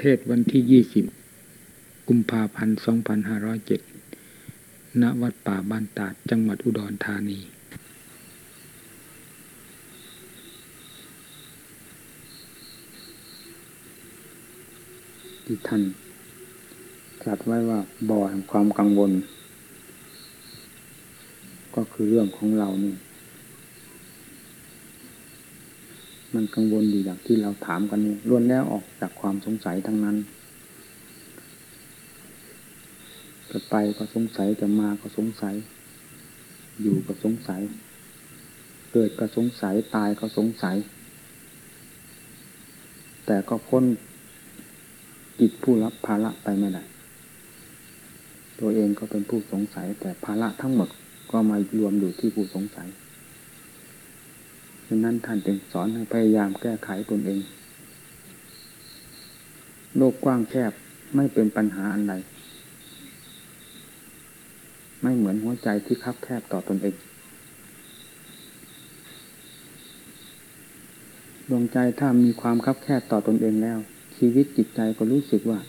เทศวันที่ยี่สิบกุมภาพันธ์สองพันห้าร้อยเจ็ดณวัดป่าบ้านตาดจังหวัดอุดรธานี ที่ท่านตรัสไว้ว่าบ่อแห่งความกังวล ก็คือเรื่องของเรานี่ มันกังวลอยู่อย่างที่เราถามกันนี่ล้วนแล้วออกจากความสงสัยทั้งนั้นจะไปก็สงสัยจะมาก็สงสัย อยู่ก็สงสัย เกิดก็สงสัยตายก็สงสัย แต่ก็พ้นจิตผู้รับภาระไปไม่ได้ตัวเองก็เป็นผู้สงสัย แต่ภาระทั้งหมดก็มารวมอยู่ที่ผู้สงสัย ดังนั้นท่านจึงสอนให้พยายามแก้ไขตนเอง โลกกว้างแคบไม่เป็นปัญหาอันใดไม่เหมือนหัวใจที่คับแคบต่อตนเอง ดวงใจถ้ามีความคับแคบต่อตนเองแล้ว ชีวิตจิตใจก็รู้สึกว่า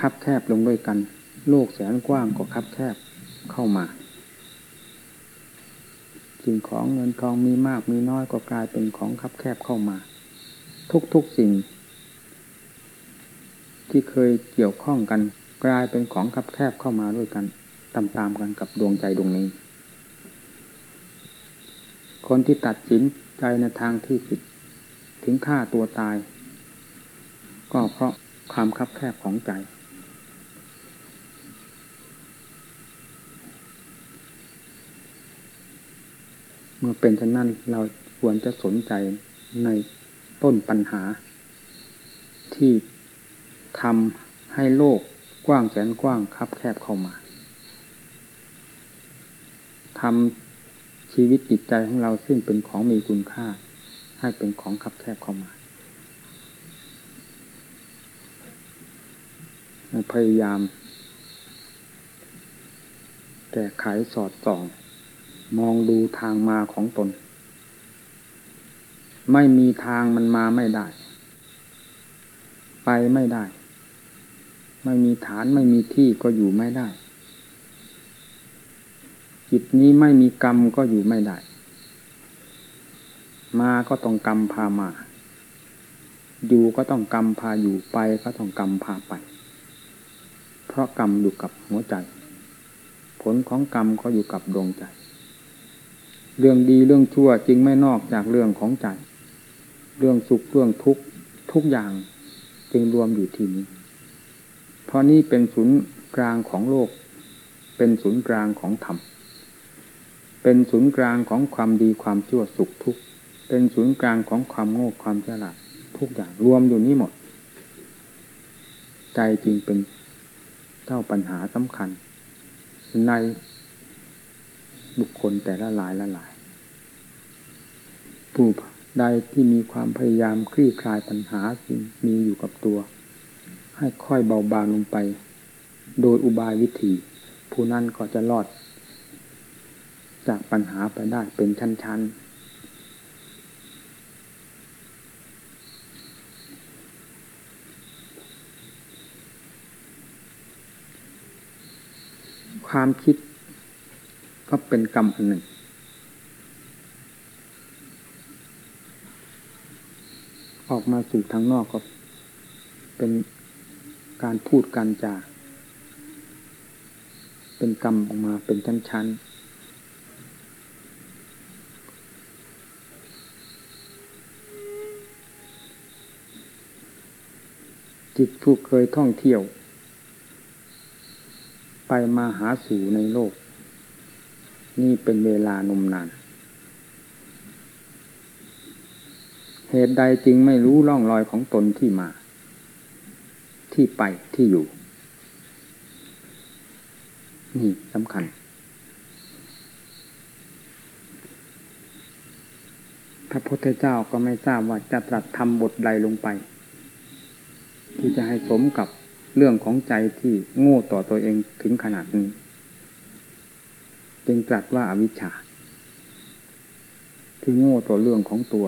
คับแคบลงด้วยกัน โลกแสนกว้างก็คับแคบเข้ามา สิ่งของเงินทองมีมากมีน้อยก็กลายเป็นของคับแคบเข้ามา ทุกๆสิ่ง ที่เคยเกี่ยวข้องกัน กลายเป็นของคับแคบเข้ามาด้วยกันตามๆกันกับดวงใจดวงนี้ คนที่ตัดสินใจในทางที่ผิดถึงฆ่าตัวตาย ก็เพราะความคับแคบของใจ เมื่อเป็นเช่นนั้นเราควรจะสนใจในต้นปัญหา ที่ทำให้โลกกว้างแสนกว้างคับแคบเข้ามาทำชีวิตจิตใจของเราซึ่งเป็นของมีคุณค่า ให้เป็นของคับแคบเข้ามา พยายามแก้ไขสอดส่อง มองดูทางมาของตน ไม่มีทางมันมาไม่ได้ ไปไม่ได้ ไม่มีฐานไม่มีที่ก็อยู่ไม่ได้ จิตนี้ไม่มีกรรมก็อยู่ไม่ได้ มาก็ต้องกรรมพามา อยู่ก็ต้องกรรมพาอยู่ไปก็ต้องกรรมพาไป เพราะกรรมอยู่กับหัวใจ ผลของกรรมก็อยู่กับดวงใจ เรื่องดีเรื่องชั่วจึงไม่นอกจากเรื่องของใจ เรื่องสุขเรื่องทุกข์ทุกอย่างจึงรวมอยู่ที่นี้ เพราะนี่เป็นศูนย์กลางของโลก เป็นศูนย์กลางของธรรม เป็นศูนย์กลางของความดีความชั่วสุขทุกข์ เป็นศูนย์กลางของความโง่ความฉลาดทุกอย่างรวมอยู่นี้หมด ใจจริงเป็นเจ้าปัญหาสำคัญในบุคคลแต่ละหลายละหลาย ผู้ใดที่มีความพยายามคลี่คลายปัญหาที่มีอยู่กับตัว ให้ค่อยเบาบางลงไป โดยอุบายวิธี ผู้นั้นก็จะรอด จากปัญหาไปได้เป็นชั้นๆความคิดก็เป็นกรรมอันหนึ่ง ออกมาสู่ทางนอกก็เป็นการพูดการจาเป็นกรรมออกมาเป็นชั้นๆจิตผู้เคยท่องเที่ยว ไปมาหาสู่ในโลก นี่เป็นเวลานมนาน เหตุใดจึงไม่รู้ร่องรอยของตนที่มา ที่ไปที่อยู่ นี่สำคัญ พระพุทธเจ้าก็ไม่ทราบว่าจะตรัสทำบทใดลงไป ที่จะให้สมกับเรื่องของใจที่โง่ต่อตัวเองถึงขนาดนี้ จึงตรัสว่าอาวิชชาที่โง่ต่อเรื่องของตัว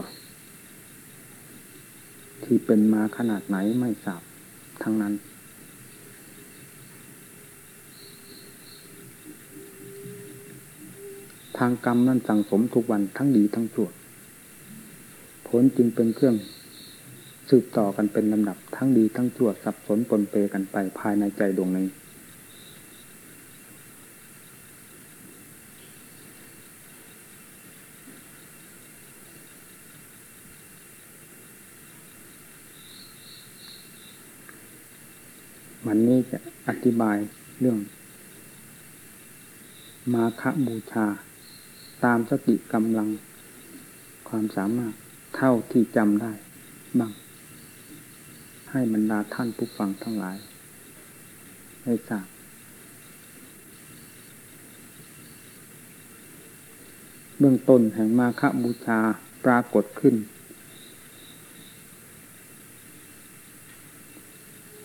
ที่เป็นมาขนาดไหนไม่ทราบทั้งนั้น ทางกรรมนั้นสั่งสมทุกวันทั้งดีทั้งชั่วผลจึงเป็นเครื่องสืบต่อกันเป็นลำดับทั้งดีทั้งชั่วสับสนปนเปกันไปภายในใจดวงนี้นี้จะอ ธิบายเรื่อง มาคบูชา ตามสติกำลัง ความสามารถเท่าที่จำได้บ้างให้บรรดาท่านผู้ฟังทั้งหลายได้ทราบเบื้องต้นแห่งมาคบูชาปรากฏขึ้น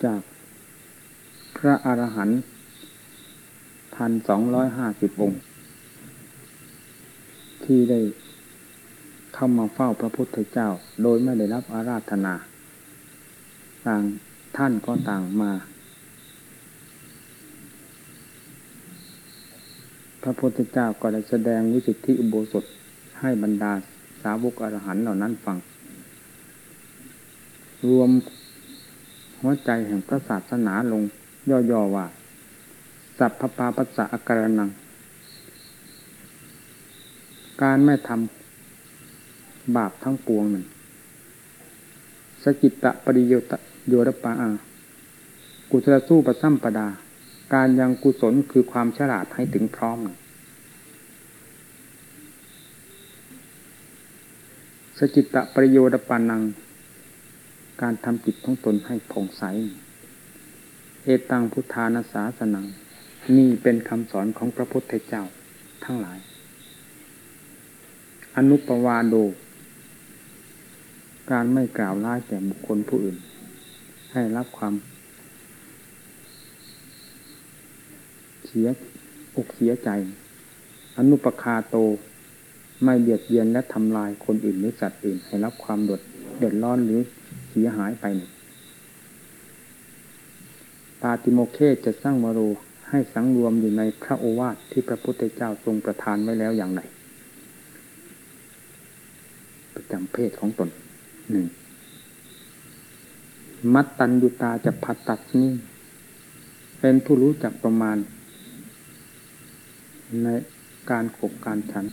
จาก พระอรหันต์พันสองร้อยห้าสิบองค์ ที่ได้เข้ามาเฝ้าพระพุทธเจ้า โดยไม่ได้รับอาราธนา ต่างท่านก็ต่างมา พระพุทธเจ้าก็ได้แสดงวิสุทธิอุโบสถให้บรรดาสาวกอรหันต์เหล่านั้นฟัง รวมหัวใจแห่งพระศาสนาลง ย่อๆว่า สัพพปาปัสสะอาการนัง การไม่ทำบาปทั้งปวงหนึ่งสกิตตะปริโยตโยรปาอากุศลสู้ประซ้ำประดา การยังกุศลคือความฉลาดให้ถึงพร้อม สจิตตะปริโยดปานัง การทำจิตของตนให้ผ่องใส เอตังพุทธานาสาสนังนี่เป็นคำสอนของพระพุทธเจ้าทั้งหลาย อนุปวาโด การไม่กล่าวร้ายแก่บุคคลผู้อื่น ให้รับความเสียอกเสียใจ อนุปคาโตไม่เบียดเบียนและทำลายคนอื่นหรือสัตว์อื่น ให้รับความเดือดเดือดร้อนหรือเสียหายไปหนึ่ง ปาติโมเคจะสร้างวโรให้สังรวมอยู่ในพระโอวาทที่พระพุทธเจ้าทรงประทานไว้แล้วอย่างไรประจำเพศของตนหนึ่งมัตตัญญุตาจะพัดตัดนี่เป็นผู้รู้จักประมาณ ในการขบการฉัน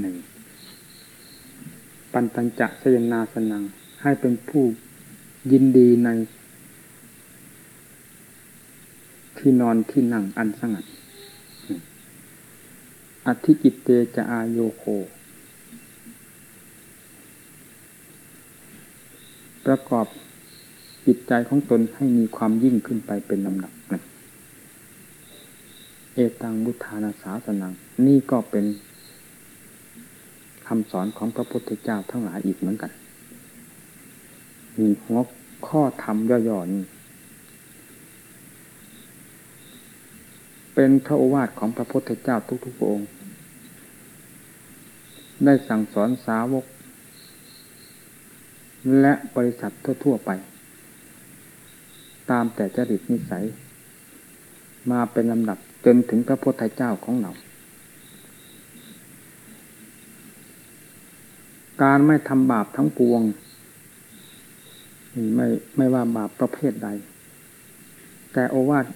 หนึ่ง ปันตัญจะสยนาสนัง ให้เป็นผู้ยินดีใน ที่นอนที่นั่งอันสงัดอธิจิตเตจะอาโยโค ประกอบจิตใจของตนให้มีความยิ่งขึ้นไปเป็นลำดับเอตังบุทานาสาสนัง นี่ก็เป็น คำสอนของพระพุทธเจ้าทั้งหลายอีกเหมือนกัน มีหัวข้อธรรมย่อๆนี้เป็นพระโอวาทของพระพุทธเจ้าทุกๆองค์ ได้สั่งสอนสาวก และบริษัททั่วๆไป ตามแต่จริตนิสัย มาเป็นลำดับจนถึงพระพุทธเจ้าของเรา การไม่ทำบาปทั้งปวงไม่ไม่ว่าบาปประเภทใด แต่โอวาท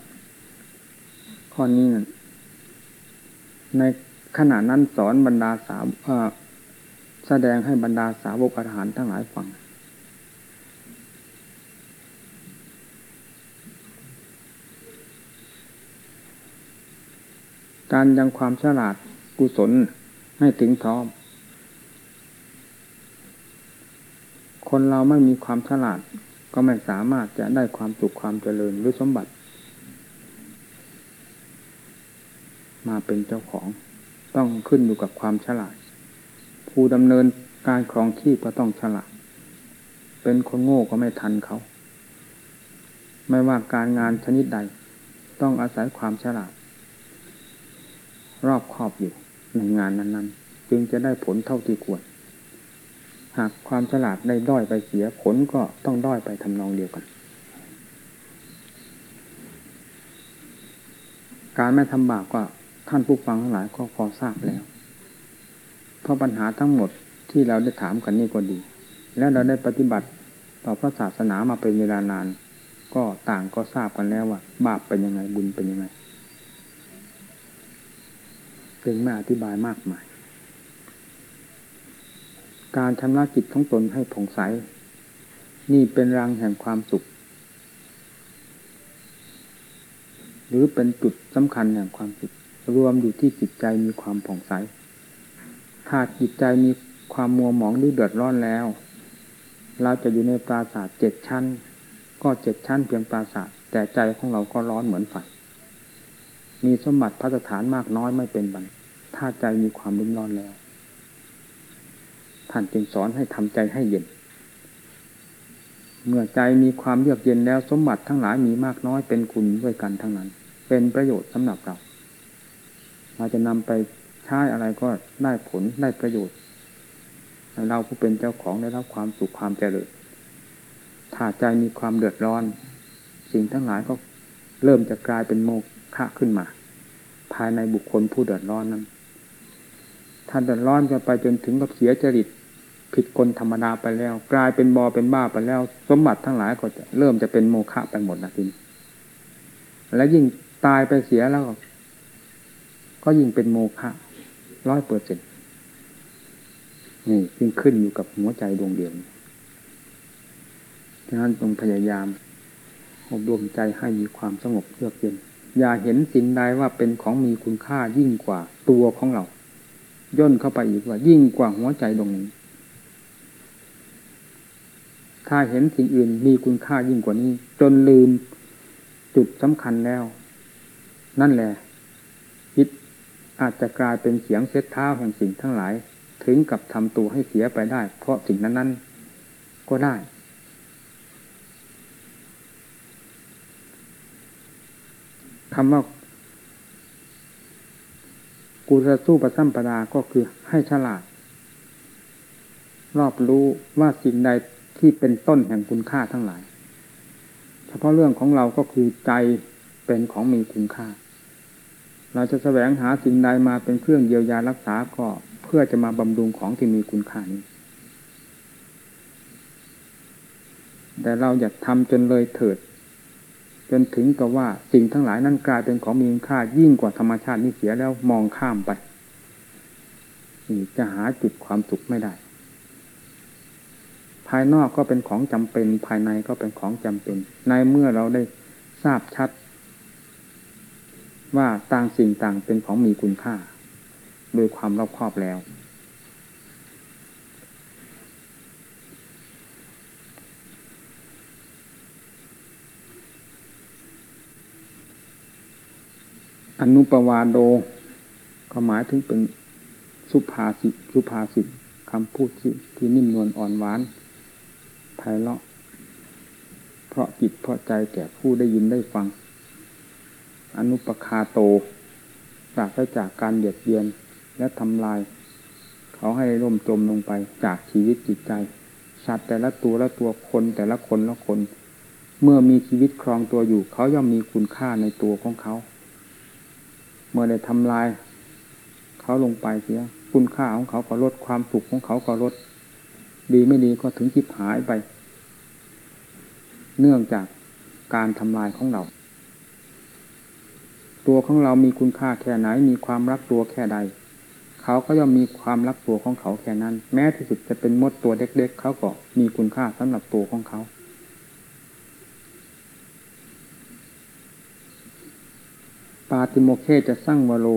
ข้อนี้ ในขณะนั้นสอนบรรดาสาวแสดงให้บรรดาสาวกอรหันทั้งหลายฟัง การยังความฉลาดกุศลให้ถึงพร้อม คนเราไม่มีความฉลาด ก็ไม่สามารถจะได้ความสุขความเจริญหรือสมบัติ มาเป็นเจ้าของต้องขึ้นอยู่กับความฉลาด ผู้ดำเนินการครองที่ก็ต้องฉลาด เป็นคนโง่ก็ไม่ทันเขา ไม่ว่าการงานชนิดใด ต้องอาศัยความฉลาด รอบครอบอยู่ในงานนั้น ๆ จึงจะได้ผลเท่าที่ควร หากความฉลาดได้ด้อยไปเสียผลก็ต้องด้อยไปทำนองเดียวกัน การไม่ทำบาปก็ท่านผู้ฟังทั้งหลายก็พอทราบแล้ว เพราะปัญหาทั้งหมดที่เราได้ถามกันนี่ก็ดี แล้วเราได้ปฏิบัติต่อพระศาสนามาเป็นเวลานาน ก็ต่างก็ทราบกันแล้วว่า บาปเป็นยังไงบุญเป็นยังไงจึงไม่อธิบายมากมาย การชำระจิตของตนให้ผ่องใส นี่เป็นรังแห่งความสุข หรือเป็นจุดสำคัญแห่งความสุข รวมอยู่ที่จิตใจมีความผ่องใสถ้าจิตใจมีความมัวหมองหรือเดือดร้อนแล้ว เราจะอยู่ในปราสาทเจ็ดชั้น ก็เจ็ดชั้นเพียงปราสาทแต่ใจของเราก็ร้อนเหมือนไฟมีสมบัติพัฒฐานมากน้อยไม่เป็นบันถ้าใจมีความรุ่มร้อนแล้ว ท่านจึงสอนให้ทำใจให้เย็น เมื่อใจมีความเยือกเย็นแล้วสมบัติทั้งหลายมีมากน้อยเป็นคุณด้วยกันทั้งนั้น เป็นประโยชน์สำหรับเรา เราจะนำไปใช้อะไรก็ได้ผลได้ประโยชน์เราผู้เป็นเจ้าของได้รับความสุขความเจริญถ้าใจมีความเดือดร้อน สิ่งทั้งหลายก็เริ่มจะกลายเป็นโมฆะขึ้นมา ภายในบุคคลผู้เดือดร้อนนั้นถ้านเดือดร้อนกันไปจนถึงกับเสียจริต ผิดคนธรรมดาไปแล้ว กลายเป็นบอเป็นบ้าไปแล้ว สมบัติทั้งหลายก็จะเริ่มจะเป็นโมฆะไปหมดนะทีนี้และยิ่งตายไปเสียแล้ว ก็ยิ่งเป็นโมฆะร้อยเปอร์เซ็นต์นี่ยิ่งขึ้นอยู่กับหัวใจดวงเดียวดังนั้นต้องพยายามอบรมใจให้มีความสงบเยือกเย็น อย่าเห็นสิ่งใดว่าเป็นของมีคุณค่ายิ่งกว่าตัวของเรา ย่นเข้าไปอีกว่ายิ่งกว่าหัวใจดวงนี้ ถ้าเห็นสิ่งอื่นมีคุณค่ายิ่งกว่านี้ จนลืมจุดสำคัญแล้ว นั่นแหละคิดอาจจะกลายเป็นเสียงเซ็ตเท้าแห่งสิ่งทั้งหลาย ถึงกับทำตัวให้เสียไปได้ เพราะสิ่งนั้น ๆ ก็ได้ คำว่ากูจะสู้ประสัมปดาก็คือให้ฉลาด รอบรู้ว่าสิ่งใด ที่เป็นต้นแห่งคุณค่าทั้งหลาย เฉพาะเรื่องของเราก็คือใจเป็นของมีคุณค่า เราจะแสวงหาสิ่งใดมาเป็นเครื่องเยียวยารักษาก็เพื่อจะมาบำรุงของที่มีคุณค่านี้ แต่เราอยากทำจนเลยเถิด จนถึงกับว่าสิ่งทั้งหลายนั้นกลายเป็นของมีคุณค่ายิ่งกว่าธรรมชาตินี้เสียแล้วมองข้ามไปจะหาจุดความสุขไม่ได้ ภายนอกก็เป็นของจำเป็น ภายในก็เป็นของจำเป็น ในเมื่อเราได้ทราบชัด ว่าต่างสิ่งต่างเป็นของมีคุณค่า โดยความรอบคอบแล้ว อนุปวาโดก็หมายถึงเป็นสุภาษิตสุภาษิตคำพูดที่นิ่มนวลอ่อนหวาน ไพเราะ เพราะจิตเพราะใจแก่ผู้ได้ยินได้ฟัง อนุปคาโตจากได้จากการเบียดเบียนและทำลาย เขาให้ร่มจมลงไปจากชีวิตจิตใจสัตว์แต่ละตัวละตัวคนแต่ละคนละคน เมื่อมีชีวิตครองตัวอยู่ เขาย่อมมีคุณค่าในตัวของเขา เมื่อได้ทำลาย เขาลงไปเสีย คุณค่าของเขาก็ลดความสุขของเขาก็ลด ดีไม่ดีก็ถึงจิบหายไป เนื่องจากการทำลายของเรา ตัวของเรามีคุณค่าแค่ไหน มีความรักตัวแค่ใด เขาก็ย่อมมีความรักตัวของเขาแค่นั้น แม้ที่สุดจะเป็นมดตัวเล็กๆ เขาก็มีคุณค่าสำหรับตัวของเขาปาติโมเคจะสร้างวโร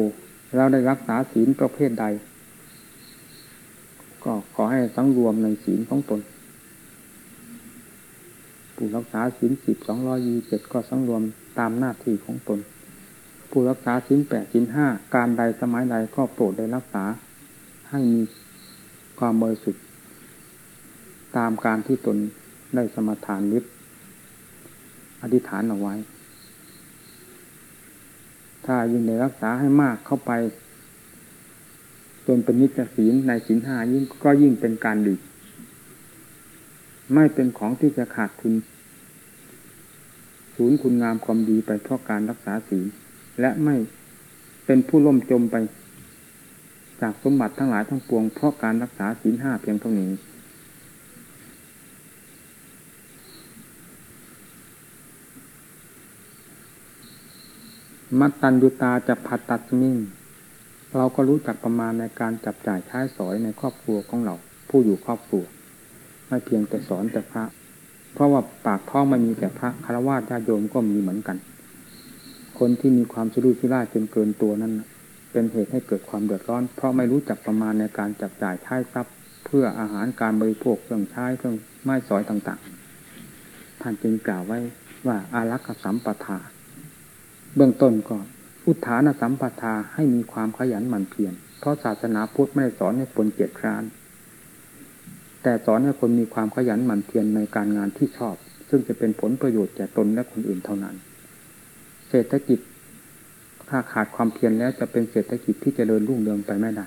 เราได้รักษาศีลประเภทใด ก็ขอให้สังรวมในศีลของตนผู้รักษาศีลสิบสองร้อยี่เจ็ดก็สังรวมตามหน้าที่ของตน ผู้รักษาชิ้นแปดชิ้นห้าการใดสมัยใดก็โปรดได้รักษาให้มีความบริสุทธิ์ตามการที่ตนได้สมทานนิดอธิษฐานเอาไว้ ถ้ายิ่งได้รักษาให้มากเข้าไป จนเป็นนิจศีลในศีลห้ายิ่งก็ยิ่งเป็นการดี ไม่เป็นของที่จะขาดคุณศูนย์คุณงามความดีไปเพราะการรักษาศีลและไม่เป็นผู้ล่มจมไป จากสมบัติทั้งหลายทั้งปวงเพราะการรักษาศีลห้าเพียงเท่านี้มัตตัญญุตาจะพัดตัดมิ่ง เราก็รู้จักประมาณในการจับจ่ายใช้สอยในครอบครัวของเรา ผู้อยู่ครอบครัว ไม่เพียงแต่สอนแต่พระ เพราะว่าปากท้องไม่มีแต่พระคารวะญาโยมก็มีเหมือนกัน คนที่มีความสุรุ่ยสุร่ายจนเกินตัวนั้น เป็นเหตุให้เกิดความเดือดร้อน เพราะไม่รู้จักประมาณในการจับจ่ายใช้ทรัพย์ เพื่ออาหารการบริโภคเครื่องใช้เครื่องไม้สอยต่างๆท่านจึงกล่าวไว้ว่าอารักขสัมปทา เบื้องต้นก็อุ อุทานสัมปทาให้มีความขยันหมั่นเพียรเพราะศาสนาพุทธไม่ได้สอนให้คนเกียจคร้าน แต่สอนให้คนมีความขยันหมั่นเพียรในการงานที่ชอบ ซึ่งจะเป็นผลประโยชน์แก่ตนและคนอื่นเท่านั้น เศรษฐกิจถ้าขาดความเพียรแล้วจะเป็นเศรษฐกิจที่จเจริญรุ่งเรืองไปไม่ได้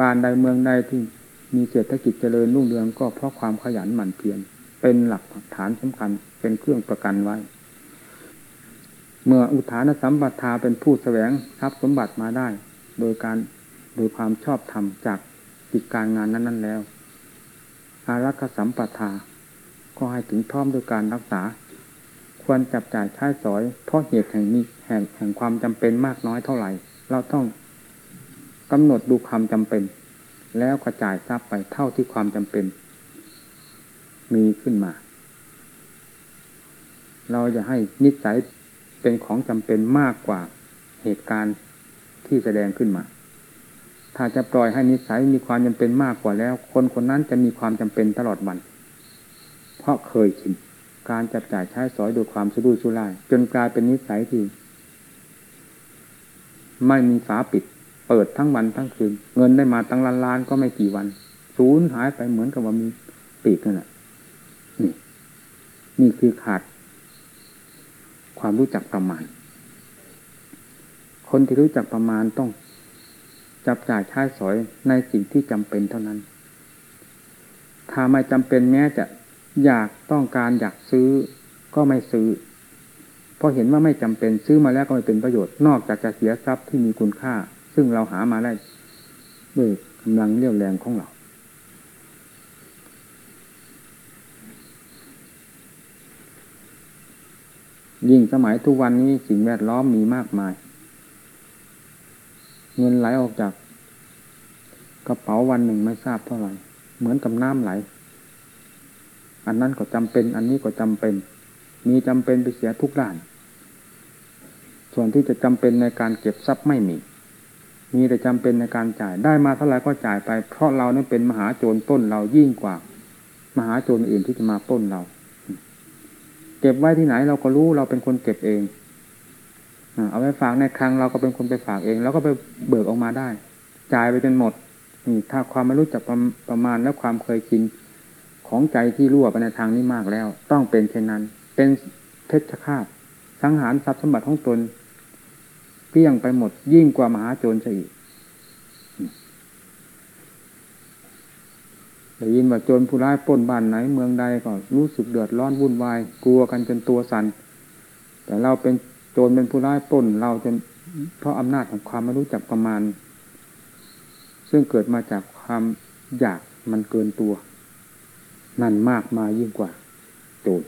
บ้านใดเมืองใดที่มีเศรษฐกิจเจริญรุ่งเรืองก็เพราะความขยันหมั่นเพียรเป็นหลักฐานสำคัญเป็นเครื่องประกันไว้ เมื่ออุทานสัมปทาเป็นผู้แสวงทรัพย์สมบัติมาได้ โดยการโดยความชอบธรรมจากกิจการงานนั้น ๆ แล้ว อารักษสัมปทา ก็ให้ถึงพร้อมด้วยการรักษา ควรจับจ่ายใช้สอย เพราะเหตุแห่งนี้แห่งแห่งความจำเป็นมากน้อยเท่าไหร่ เราต้องกำหนดดูความจำเป็น แล้วกระจายทรัพย์ไปเท่าที่ความจำเป็น มีขึ้นมา เราจะให้นิสัย เป็นของจำเป็นมากกว่าเหตุการณ์ที่แสดงขึ้นมา ถ้าจะปล่อยให้นิสัยมีความจำเป็นมากกว่าแล้ว คนคนนั้นจะมีความจำเป็นตลอดวัน เพราะเคยชินการจับจ่ายใช้สอยโดยความสุรุ่ยสุร่าย จนกลายเป็นนิสัยที่ ไม่มีฝาปิด เปิดทั้งวันทั้งคืน เงินได้มาตั้งล้านล้านก็ไม่กี่วันสูญหายไปเหมือนกับว่ามีปีกนั่นแหละนี่นี่คือขาด ความรู้จักประมาณ คนที่รู้จักประมาณต้องจับจ่ายใช้สอยในสิ่งที่จำเป็นเท่านั้น ถ้าไม่จำเป็นแม้จะอยากต้องการอยากซื้อก็ไม่ซื้อ เพราะเห็นว่าไม่จำเป็นซื้อมาแล้วก็ไม่เป็นประโยชน์นอกจากจะเสียทรัพย์ที่มีคุณค่า ซึ่งเราหามาได้ด้วยกำลังเรี่ยวแรงของเรา ยิ่งสมัยทุกวันนี้สิ่งแวดล้อมมีมากมาย เงินไหลออกจาก กระเป๋าวันหนึ่งไม่ทราบเท่าไหร่ เหมือนกับน้ำไหล อันนั้นก็จำเป็น อันนี้ก็จำเป็น มีจำเป็นไปเสียทุกด้าน ส่วนที่จะจำเป็นในการเก็บทรัพย์ไม่มี มีแต่จำเป็นในการจ่ายได้มาเท่าไหร่ก็จ่ายไป เพราะเรานั้นเป็นมหาโจรต้นเรายิ่งกว่า มหาโจรอื่นที่จะมาต้นเรา เก็บไว้ที่ไหนเราก็รู้เราเป็นคนเก็บเองเอาไปฝากในคลังเราก็เป็นคนไปฝากเอง แล้วก็ไปเบิกออกมาได้ จ่ายไปจนหมดนี่ถ้าความไม่รู้จักประประมาณและความเคยชินของใจที่รั่วไปในทางนี้มากแล้ว ต้องเป็นเช่นนั้น เป็นเพชฌฆาตสังหารทรัพย์สมบัติของตนเพี้ยงไปหมดยิ่งกว่ามหาโจรซะอีก ได้ยินว่าโจรผู้ร้ายป้นบ้านไหนเมืองใดก็รู้สึกเดือดร้อนวุ่นวาย กลัวกันจนตัวสัน่นแต่เราเป็นโจรเป็นผู้ร้ายป้นเราจนเพราะอำนาจของความไม่รู้จักประมาณ ซึ่งเกิดมาจากความอยากมันเกินตัว นั่นมากมายิ่งกว่า โจร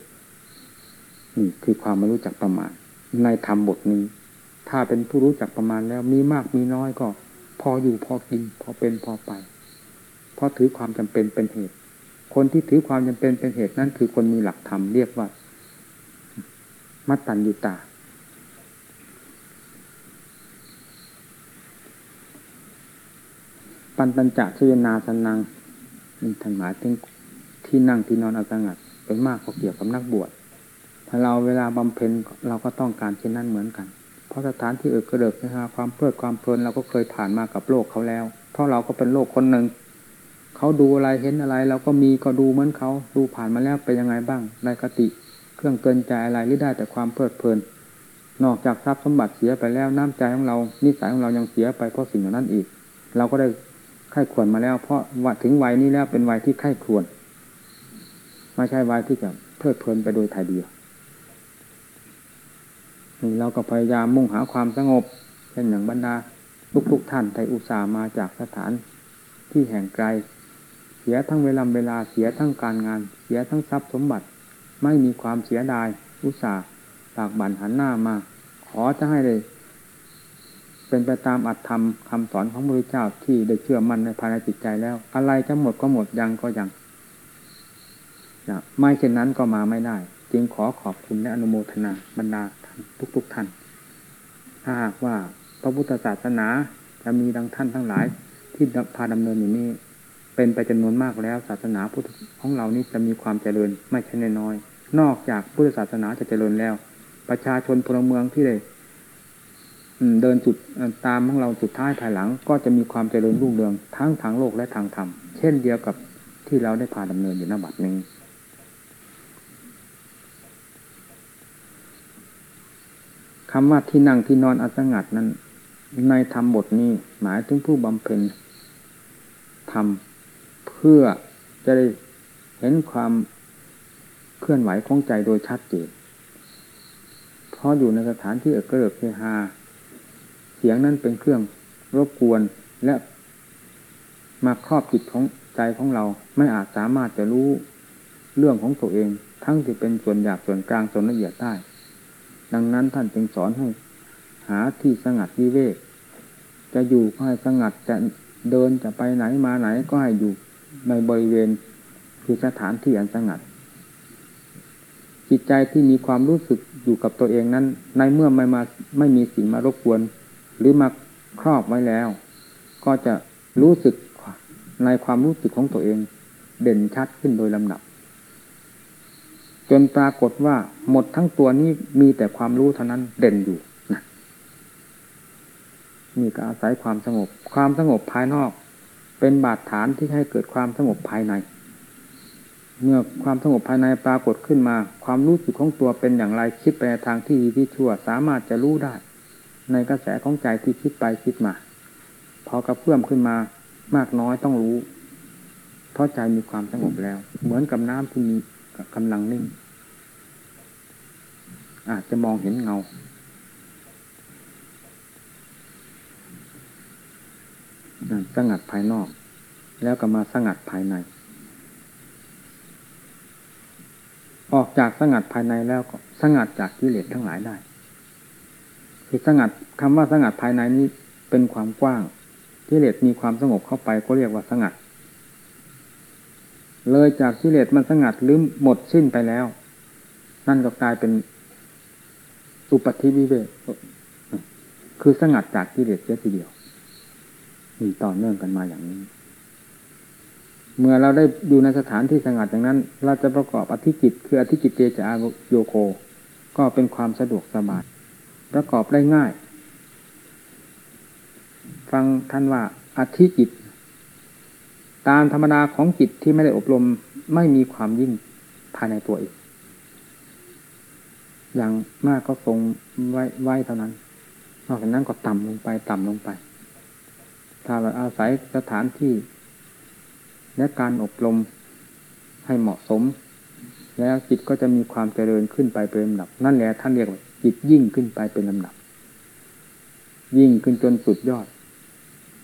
นี่คือความไม่รู้จักประมาณ ในธรรมบทนี้ ถ้าเป็นผู้รู้จักประมาณแล้วมีมากมีน้อยก็ พออยู่พอกิน พอเป็นพอไป เพราะถือความจำเป็นเป็นเหตุ คนที่ถือความจำเป็นเป็นเหตุนั่นคือคนมีหลักธรรมเรียกว่า มัตตัญญูตา ปันตัญจะชยนาสนังมีทางหมายถึงที่นั่งที่นอนอาสงัดเป็นมากกว่าเกี่ยวกับนักบวชถ้าเราเวลาบำเพ็ญเราก็ต้องการเช่นนั้นเหมือนกันเพราะสถานที่เอิกกระเดิกนะฮะความเพลิดความเพลินเราก็เคยผ่านมากับโลกเขาแล้ว เพราะเราก็เป็นโลกคนหนึ่ง เขาดูอะไรเห็นอะไรเราก็มีก็ดูเหมือนเขาดูผ่านมาแล้วไปยังไงบ้างในกติ เครื่องเกินใจอะไรหรือได้แต่ความเพลิดเพลิน นอกจากทรัพย์สมบัติเสียไปแล้วน้ำใจของเรานิสัยของเรายังเสียไปเพราะสิ่งเหล่านั้นอีก เราก็ได้ไข้ควรมาแล้ว เพราะว่าถึงวัยนี้แล้วเป็นวัยที่ไข้ควรไม่ใช่วัยที่จะเพลิดเพลินไปโดยถ่ายเดียวเราก็พยายามมุ่งหาความสงบเช่นอย่างบรรดาทุกๆทท่านไทยอุตสาห์มาจากสถานที่แห่งไกล สียทั้งเวลาเวลาเสียทั้งการงาน เสียทั้งทรัพย์สมบัติ ไม่มีความเสียดายอุตส่าห์ปากบั่นหันหน้ามา ขอจะให้เลยเป็นไปตามอัตธรรมคำสอนของพระพุทธเจ้าที่ได้เชื่อมั่นในภายในจิตใจแล้ว อะไรจะหมดก็หมดยังก็ยังไม่เช่นนั้นก็มาไม่ได้ จึงขอขอบคุณและอนุโมทนาบรรดาทุกๆทท่าน ถ้าหากว่าพระพุทธศาสนาจะมีดังท่านทั้งหลาย ที่พาดำเนินอยู่นี้ เป็นไปจำนวนมากแล้วศาสนาพุทธของเรานี้จะมีความเจริญไม่ใช่น้อยนอกจากพุทธศาสนาจะเจริญแล้ว ประชาชนพลเมืองที่ได้เดินจุดตามของเราสุดท้ายภายหลัง ก็จะมีความเจริญรุ่งเรืองทั้งทางโลกและทางธรรม เช่นเดียวกับที่เราได้พาดำเนินอยู่ณบัดนี้ คำว่าที่นั่งที่นอนอัสงัดนั้น ในธรรมบทนี้หมายถึงผู้บำเพ็ญทำเพื่อจะได้เห็นความเคลื่อนไหวของใจโดยชัดเจนเพราะอยู่ในสถานที่เอกเริกเฮฮาเสียงนั้นเป็นเครื่องรบกวนและมาครอบจิตของใจของเราไม่อาจสามารถจะรู้เรื่องของตัวเอง ทั้งที่เป็นส่วนหยาบส่วนกลางส่วนละเอียดได้ ดังนั้นท่านจึงสอนให้หาที่สงัดวิเวก จะอยู่ก็ให้สงัดจะเดินจะไปไหนมาไหนก็ให้อยู่ ในบริเวณคือสถานที่อันสงัด จิตใจที่มีความรู้สึกอยู่กับตัวเองนั้น ในเมื่อไม่มาไม่มีสิ่งมารบกวน หรือมาครอบไว้แล้ว ก็จะรู้สึกในความรู้สึกของตัวเอง เด่นชัดขึ้นโดยลำดับ จนปรากฏว่าหมดทั้งตัวนี้มีแต่ความรู้เท่านั้นเด่นอยู่นะนี่ก็อาศัยความสงบ ความสงบภายนอก เป็นบาดฐานที่ให้เกิดความสงบภายใน เมื่อความสงบภายในปรากฏขึ้นมา ความรู้สึกของตัวเป็นอย่างไรคิดไปในทางที่ดีที่ชั่ว สามารถจะรู้ได้ ในกระแสของใจที่คิดไปคิดมา พอกระเพื่อมขึ้นมามากน้อยต้องรู้ เพราะใจมีความสงบแล้ว เหมือนกับน้ำที่มีกำลังนิ่ง อาจจะมองเห็นเงา สงัดภายนอก แล้วก็มาสงัดภายใน ออกจากสงัดภายในแล้วก็สงัดจากกิเลสทั้งหลายได้คือสงัดคำว่าสงัดภายในนี้เป็นความกว้างกิเลสมีความสงบเข้าไปก็เรียกว่าสงัด เลยจากกิเลสมันสงัดลืมหมดสิ้นไปแล้ว นั่นก็กลายเป็นอุปธิวิเวกคือสงัดจากกิเลสเสียทีเดียว มีต่อเนื่องกันมาอย่างนี้ เมื่อเราได้อยู่ในสถานที่สงัดอย่างนั้น เราจะประกอบอธิจิต คืออธิจิตเตจาโยโค ก็เป็นความสะดวกสบายประกอบได้ง่าย ฟังท่านว่าอธิจิต ตามธรรมดาของจิตที่ไม่ได้อบรมไม่มีความยิ่งภายในตัวเองอย่างมากก็ทรงไว้ไว้เท่านั้น นอกจากนั้นก็ต่ำลงไปต่ำลงไป ถ้าเราอาศัยสถานที่ และการอบรมให้เหมาะสม แล้วจิตก็จะมีความเจริญขึ้นไปเป็นลำดับ นั่นแหละท่านเรียกว่าจิตยิ่งขึ้นไปเป็นลำดับ ยิ่งขึ้นจนสุดยอด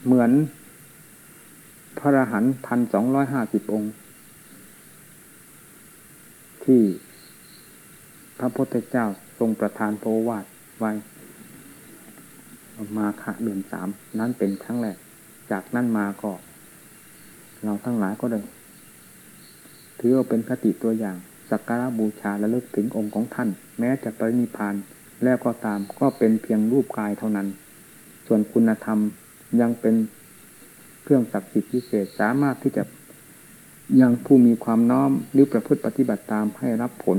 เหมือนพระอรหันต์พันสองร้อยห้าสิบองค์ ที่พระพุทธเจ้าทรงประทานโพวาทไว้ มาขะเดือนสามนั้นเป็นครั้งแรก จากนั้นมาก็ เราทั้งหลายก็ได้ถือว่าเป็นคติตัวอย่าง สักการะบูชาและเลิกถึงองค์ของท่าน แม้จะปรินิพานแล้วก็ตามก็เป็นเพียงรูปกายเท่านั้น ส่วนคุณธรรมยังเป็นเครื่องศักดิ์สิทธิ์พิเศษสามารถที่จะยังผู้มีความน้อมหรือประพฤติปฏิบัติตามให้รับผล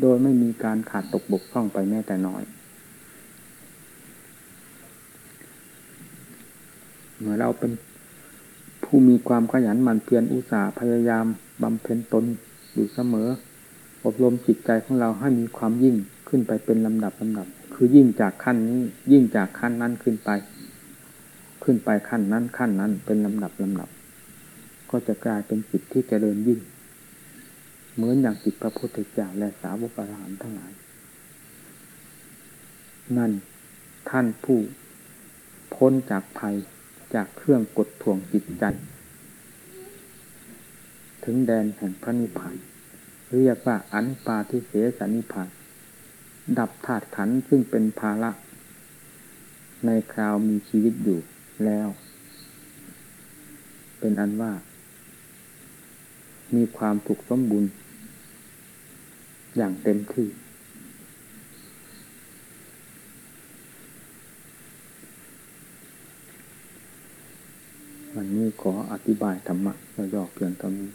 โดยไม่มีการขาดตกบกพร่องไปแม้แต่น้อย เมื่อเราเป็นผู้มีความขยันหมั่นเพียรอุตสาห์พยายามบำเพ็ญตนอยู่เสมอ อบรมจิตใจของเราให้มีความยิ่งขึ้นไปเป็นลำดับลำดับ คือยิ่งจากขั้นนี้ยิ่งจากขั้นนั้นขึ้นไป ขึ้นไปขั้นนั้นขั้นนั้นเป็นลำดับลำดับ ก็จะกลายเป็นจิตที่จเจริญยิ่ง เหมือนอย่างจิตพระพุทธเจ้าและสาวกอรหันต์ทั้งหลาย นั่นท่านผู้พ้นจากภัย จากเครื่องกดท่วงจิตใจ ถึงแดนแห่งพระนิพพานเรียกว่าอันปาทิเสสนิพพานดับธาตุขันธ์ซึ่งเป็นภาระ ในคราวมีชีวิตอยู่แล้ว เป็นอันว่า มีความถูกสมบูรณ์อย่างเต็มที่ วันนี้ขออธิบายธรรมะย่อๆเพียงเท่านี้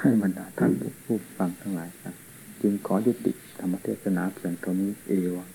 ให้บรรดาท่านผู้ฟังทั้งหลายครับจึงขอยุติธรรมเทศนาเพียงเท่านี้เอวัง